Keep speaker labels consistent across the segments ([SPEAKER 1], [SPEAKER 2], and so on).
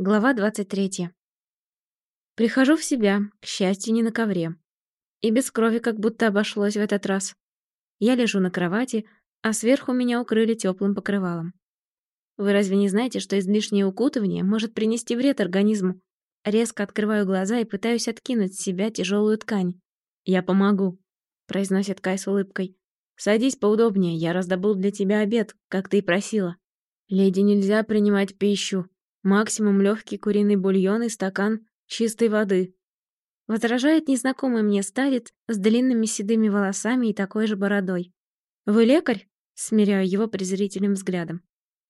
[SPEAKER 1] Глава 23. Прихожу в себя, к счастью, не на ковре. И без крови как будто обошлось в этот раз. Я лежу на кровати, а сверху меня укрыли теплым покрывалом. Вы разве не знаете, что излишнее укутывание может принести вред организму? Резко открываю глаза и пытаюсь откинуть с себя тяжелую ткань. «Я помогу», — произносит Кай с улыбкой. «Садись поудобнее, я раздобыл для тебя обед, как ты и просила. Леди нельзя принимать пищу, Максимум легкий куриный бульон и стакан чистой воды. Возражает незнакомый мне старец с длинными седыми волосами и такой же бородой. «Вы лекарь?» — смиряю его презрительным взглядом.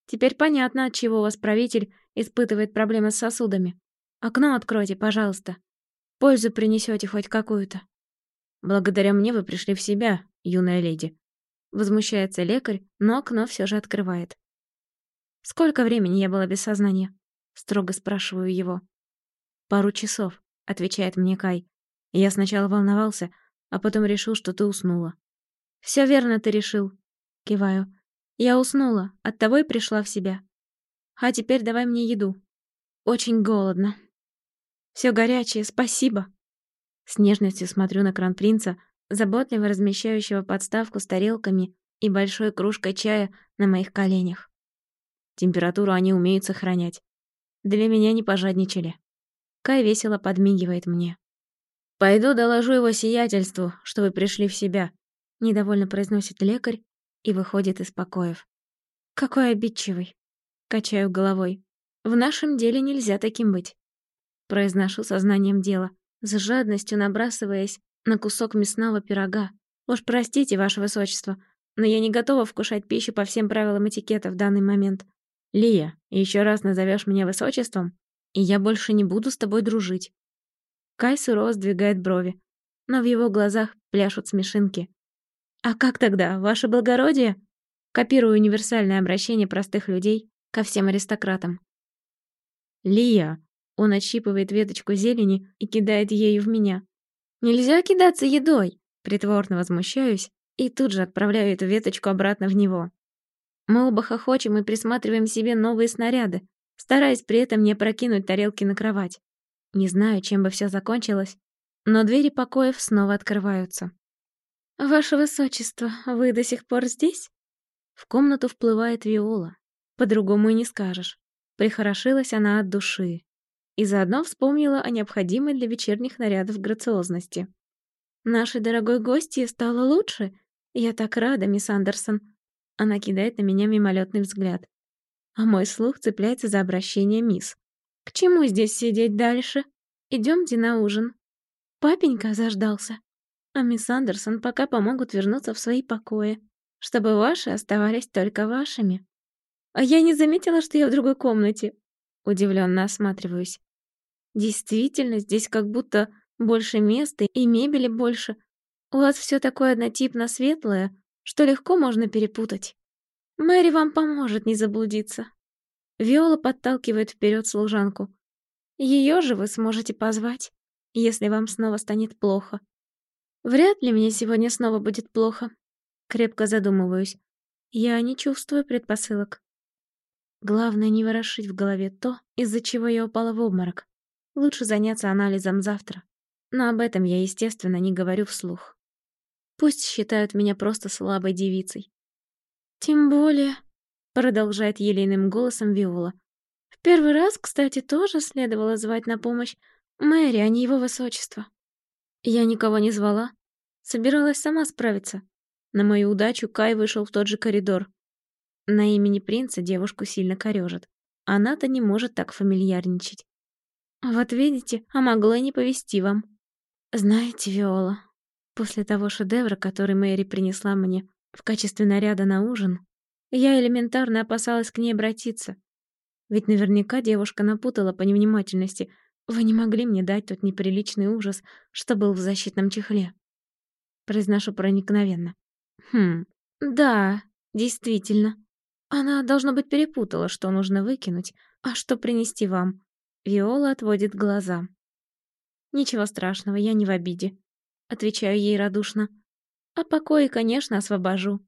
[SPEAKER 1] «Теперь понятно, от чего у вас правитель испытывает проблемы с сосудами. Окно откройте, пожалуйста. Пользу принесете хоть какую-то». «Благодаря мне вы пришли в себя, юная леди». Возмущается лекарь, но окно все же открывает. «Сколько времени я была без сознания?» Строго спрашиваю его. «Пару часов», — отвечает мне Кай. Я сначала волновался, а потом решил, что ты уснула. «Все верно ты решил», — киваю. «Я уснула, оттого и пришла в себя. А теперь давай мне еду. Очень голодно. Все горячее, спасибо». С нежностью смотрю на кронпринца, заботливо размещающего подставку с тарелками и большой кружкой чая на моих коленях. Температуру они умеют сохранять. Для меня не пожадничали. Кай весело подмигивает мне. «Пойду доложу его сиятельству, что вы пришли в себя», — недовольно произносит лекарь и выходит из покоев. «Какой обидчивый!» — качаю головой. «В нашем деле нельзя таким быть». Произношу сознанием дела, с жадностью набрасываясь на кусок мясного пирога. «Уж простите, ваше высочество, но я не готова вкушать пищу по всем правилам этикета в данный момент. Лия, еще раз назовешь меня высочеством, и я больше не буду с тобой дружить. Кай сурово сдвигает брови, но в его глазах пляшут смешинки. А как тогда, ваше благородие? Копирую универсальное обращение простых людей ко всем аристократам. Лия, он отщипывает веточку зелени и кидает ею в меня. Нельзя кидаться едой, притворно возмущаюсь и тут же отправляю эту веточку обратно в него. Мы оба хохочем и присматриваем себе новые снаряды, стараясь при этом не опрокинуть тарелки на кровать. Не знаю, чем бы все закончилось, но двери покоев снова открываются. «Ваше Высочество, вы до сих пор здесь?» В комнату вплывает Виола. По-другому и не скажешь. Прихорошилась она от души. И заодно вспомнила о необходимой для вечерних нарядов грациозности. «Нашей дорогой гости стало лучше? Я так рада, мисс Андерсон. Она кидает на меня мимолетный взгляд. А мой слух цепляется за обращение мисс. «К чему здесь сидеть дальше? Идемте на ужин». Папенька заждался. А мисс Андерсон пока помогут вернуться в свои покои, чтобы ваши оставались только вашими. А я не заметила, что я в другой комнате. Удивленно осматриваюсь. Действительно, здесь как будто больше места и мебели больше. У вас все такое однотипно светлое, что легко можно перепутать. Мэри вам поможет не заблудиться. Виола подталкивает вперед служанку. Ее же вы сможете позвать, если вам снова станет плохо. Вряд ли мне сегодня снова будет плохо. Крепко задумываюсь. Я не чувствую предпосылок. Главное не ворошить в голове то, из-за чего я упала в обморок. Лучше заняться анализом завтра. Но об этом я, естественно, не говорю вслух. Пусть считают меня просто слабой девицей. Тем более, продолжает елейным голосом Виола. В первый раз, кстати, тоже следовало звать на помощь Мэри, а не его высочество. Я никого не звала. Собиралась сама справиться. На мою удачу Кай вышел в тот же коридор. На имени принца девушку сильно корёжит. Она-то не может так фамильярничать. Вот видите, а могло и не повести вам. Знаете, Виола, После того шедевра, который Мэри принесла мне в качестве наряда на ужин, я элементарно опасалась к ней обратиться. Ведь наверняка девушка напутала по невнимательности. Вы не могли мне дать тот неприличный ужас, что был в защитном чехле. Произношу проникновенно. Хм, да, действительно. Она, должно быть, перепутала, что нужно выкинуть, а что принести вам. Виола отводит глаза. Ничего страшного, я не в обиде. Отвечаю ей радушно. А покои, конечно, освобожу.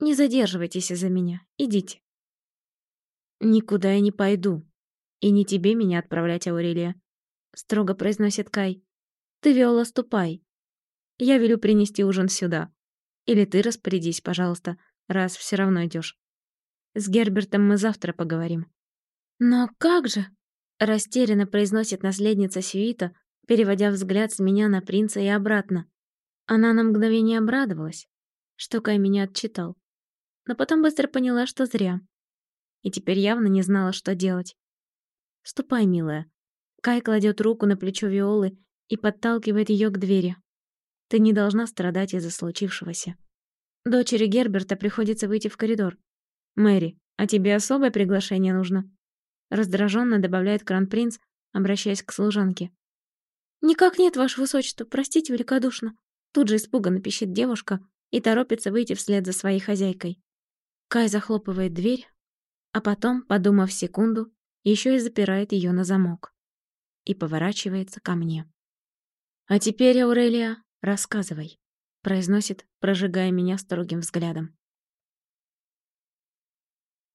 [SPEAKER 1] Не задерживайтесь из-за меня. Идите. Никуда я не пойду. «И не тебе меня отправлять, Аурелия», — строго произносит Кай. «Ты, Виола, ступай. Я велю принести ужин сюда. Или ты распорядись, пожалуйста, раз все равно идешь. С Гербертом мы завтра поговорим». «Но как же?» — растерянно произносит наследница Сюита, переводя взгляд с меня на принца и обратно. Она на мгновение обрадовалась, что Кай меня отчитал, но потом быстро поняла, что зря. И теперь явно не знала, что делать. «Ступай, милая». Кай кладет руку на плечо Виолы и подталкивает ее к двери. «Ты не должна страдать из-за случившегося». Дочери Герберта приходится выйти в коридор. «Мэри, а тебе особое приглашение нужно?» Раздраженно добавляет кронпринц, обращаясь к служанке. «Никак нет, ваше высочество, простите великодушно». Тут же испуганно пищит девушка и торопится выйти вслед за своей хозяйкой. Кай захлопывает дверь, а потом, подумав секунду, еще и запирает ее на замок. И поворачивается ко мне. «А теперь, Аурелия, рассказывай», — произносит, прожигая меня строгим взглядом.